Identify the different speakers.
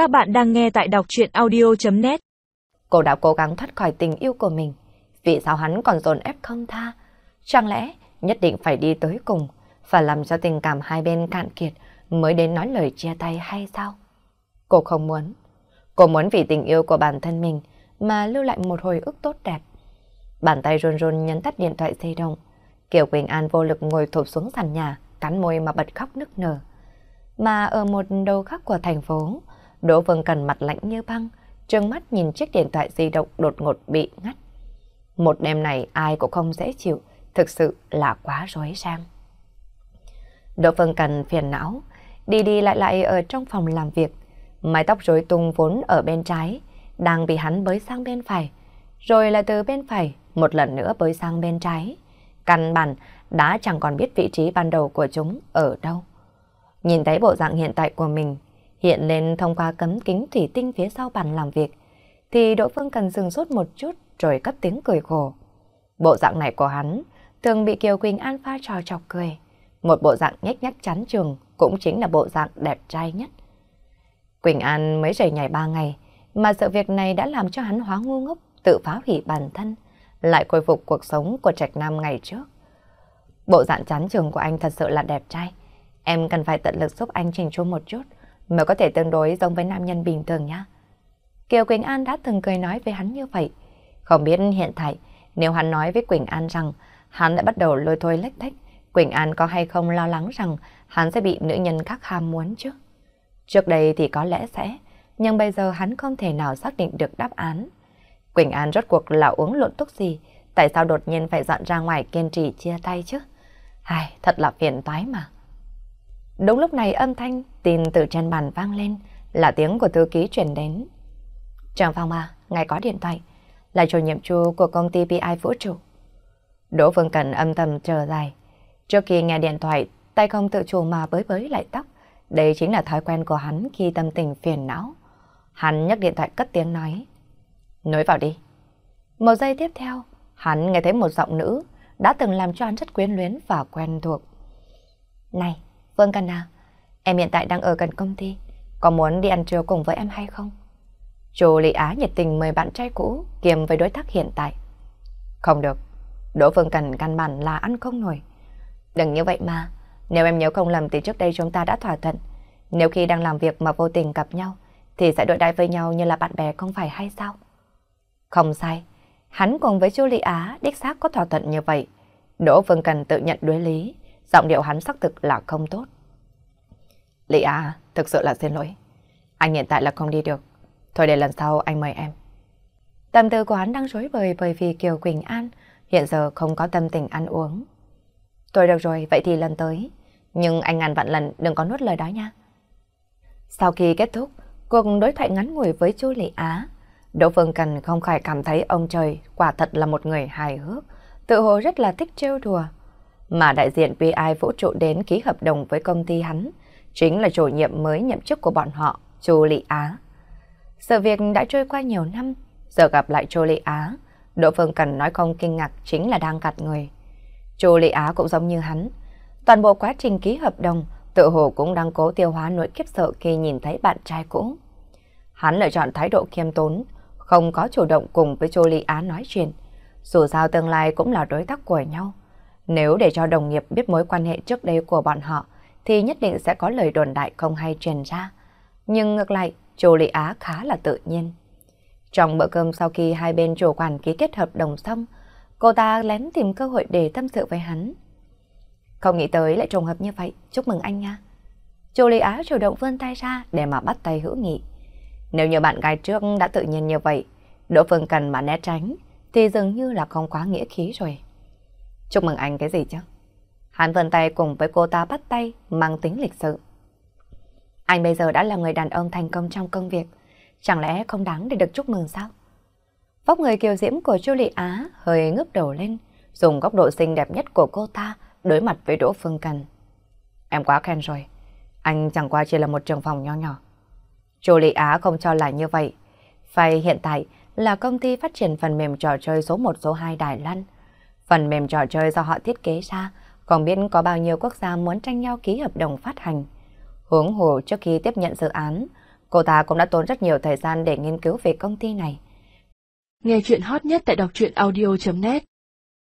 Speaker 1: Các bạn đang nghe tại đọc chuyện audio.net
Speaker 2: Cô đã cố gắng thoát khỏi tình yêu của mình. Vì sao hắn còn dồn ép không tha? Chẳng lẽ nhất định phải đi tới cùng, phải làm cho tình cảm hai bên cạn kiệt mới đến nói lời chia tay hay sao? Cô không muốn. Cô muốn vì tình yêu của bản thân mình mà lưu lại một hồi ức tốt đẹp. Bàn tay run run nhấn tắt điện thoại di động. Kiều Quỳnh An vô lực ngồi thụp xuống sàn nhà, cắn môi mà bật khóc nức nở. Mà ở một đầu khác của thành phố, Đỗ Vân Cần mặt lạnh như băng, trừng mắt nhìn chiếc điện thoại di động đột ngột bị ngắt. Một đêm này ai cũng không dễ chịu, thực sự là quá rối sang. Đỗ Vân Cần phiền não, đi đi lại lại ở trong phòng làm việc, mái tóc rối tung vốn ở bên trái, đang bị hắn bới sang bên phải, rồi lại từ bên phải một lần nữa bới sang bên trái. Căn bản đã chẳng còn biết vị trí ban đầu của chúng ở đâu. Nhìn thấy bộ dạng hiện tại của mình hiện lên thông qua cấm kính thủy tinh phía sau bàn làm việc, thì Đỗ Phương Cần dừng sốt một chút rồi cất tiếng cười khổ. Bộ dạng này của hắn thường bị Kiều Quỳnh An pha trò chọc cười. Một bộ dạng nhếch nhác chán trường cũng chính là bộ dạng đẹp trai nhất. Quỳnh An mới rời nhảy ba ngày, mà sự việc này đã làm cho hắn hóa ngu ngốc, tự phá hủy bản thân, lại khôi phục cuộc sống của Trạch Nam ngày trước. Bộ dạng chán trường của anh thật sự là đẹp trai. Em cần phải tận lực giúp anh chỉnh chu một chút, mới có thể tương đối giống với nam nhân bình thường nhá. Kiều Quỳnh An đã từng cười nói với hắn như vậy. Không biết hiện tại, nếu hắn nói với Quỳnh An rằng hắn đã bắt đầu lôi thôi lách thách, Quỳnh An có hay không lo lắng rằng hắn sẽ bị nữ nhân khác ham muốn chứ? Trước đây thì có lẽ sẽ, nhưng bây giờ hắn không thể nào xác định được đáp án. Quỳnh An rốt cuộc là uống lộn thuốc gì? Tại sao đột nhiên phải dọn ra ngoài kiên trì chia tay chứ? Ai, thật là phiền toái mà. Đúng lúc này âm thanh tin từ trên bàn vang lên, là tiếng của thư ký truyền đến. Trường phòng à, ngài có điện thoại, là chủ nhiệm chu của công ty PI Vũ trụ. Đỗ Phương Cần âm thầm chờ dài. Trước khi nghe điện thoại, tay không tự chủ mà bới bới lại tóc. Đây chính là thói quen của hắn khi tâm tình phiền não. Hắn nhấc điện thoại cất tiếng nói. Nối vào đi. Một giây tiếp theo, hắn nghe thấy một giọng nữ đã từng làm cho hắn rất quyến luyến và quen thuộc. Này, Vương Cần à, em hiện tại đang ở gần công ty, có muốn đi ăn trưa cùng với em hay không? Chú Lý Á nhiệt tình mời bạn trai cũ kiềm với đối tác hiện tại. Không được, Đỗ Phương Cần căn bản là ăn không nổi. Đừng như vậy mà, nếu em nhớ không lầm thì trước đây chúng ta đã thỏa thuận. Nếu khi đang làm việc mà vô tình gặp nhau, thì sẽ đối đãi với nhau như là bạn bè không phải hay sao? Không sai, hắn cùng với Chu Lý Á đích xác có thỏa thuận như vậy. Đỗ Phương Cần tự nhận đối lý, giọng điệu hắn xác thực là không tốt. Lý Á, thực sự là xin lỗi. Anh hiện tại là không đi được. Thôi để lần sau anh mời em. Tâm tư của hắn đang rối bời bởi vì Kiều Quỳnh An hiện giờ không có tâm tình ăn uống. Tôi được rồi, vậy thì lần tới. Nhưng anh ngàn vạn lần đừng có nuốt lời đó nha. Sau khi kết thúc, cuộc đối thoại ngắn ngủi với chú Lý Á, Đỗ Phương Cần không khỏi cảm thấy ông trời quả thật là một người hài hước, tự hồ rất là thích trêu đùa. Mà đại diện PI vũ trụ đến ký hợp đồng với công ty hắn, chính là chủ nhiệm mới nhậm chức của bọn họ, Chu Lị Á. Sự việc đã trôi qua nhiều năm, giờ gặp lại Chu Lị Á, Đỗ Phương Cần nói không kinh ngạc chính là đang gạt người. Chu Lị Á cũng giống như hắn, toàn bộ quá trình ký hợp đồng, tự hồ cũng đang cố tiêu hóa nỗi kiếp sợ khi nhìn thấy bạn trai cũ. Hắn lựa chọn thái độ khiêm tốn, không có chủ động cùng với Chu Lị Á nói chuyện. Dù sao tương lai cũng là đối tác của nhau. Nếu để cho đồng nghiệp biết mối quan hệ trước đây của bọn họ, thì nhất định sẽ có lời đồn đại không hay truyền ra. Nhưng ngược lại, Chu Lệ Á khá là tự nhiên. Trong bữa cơm sau khi hai bên chủ quản ký kết hợp đồng xong, cô ta lén tìm cơ hội để tâm sự với hắn. Không nghĩ tới lại trùng hợp như vậy, chúc mừng anh nha. Chu Lệ Á chủ động vươn tay ra để mà bắt tay hữu nghị. Nếu như bạn gái trước đã tự nhiên như vậy, Đỗ Phương cần mà né tránh, thì dường như là không quá nghĩa khí rồi. Chúc mừng anh cái gì chứ? Hắn vươn tay cùng với cô ta bắt tay, mang tính lịch sự. Anh bây giờ đã là người đàn ông thành công trong công việc, chẳng lẽ không đáng để được chúc mừng sao? Vóc người kiều diễm của Chu Lị Á hơi ngước đầu lên, dùng góc độ xinh đẹp nhất của cô ta đối mặt với Đỗ Phương Cần. Em quá khen rồi, anh chẳng qua chỉ là một trường phòng nho nhỏ. Chu Lị Á không cho là như vậy. Phải hiện tại là công ty phát triển phần mềm trò chơi số 1 số 2 Đài Loan. Phần mềm trò chơi do họ thiết kế ra, còn biết có bao nhiêu quốc gia muốn tranh nhau ký hợp đồng phát hành. Hướng hồ trước khi tiếp nhận dự án, Cô ta cũng đã tốn rất nhiều thời gian để nghiên cứu về công ty này.
Speaker 3: Nghe chuyện hot nhất tại đọc truyện audio.net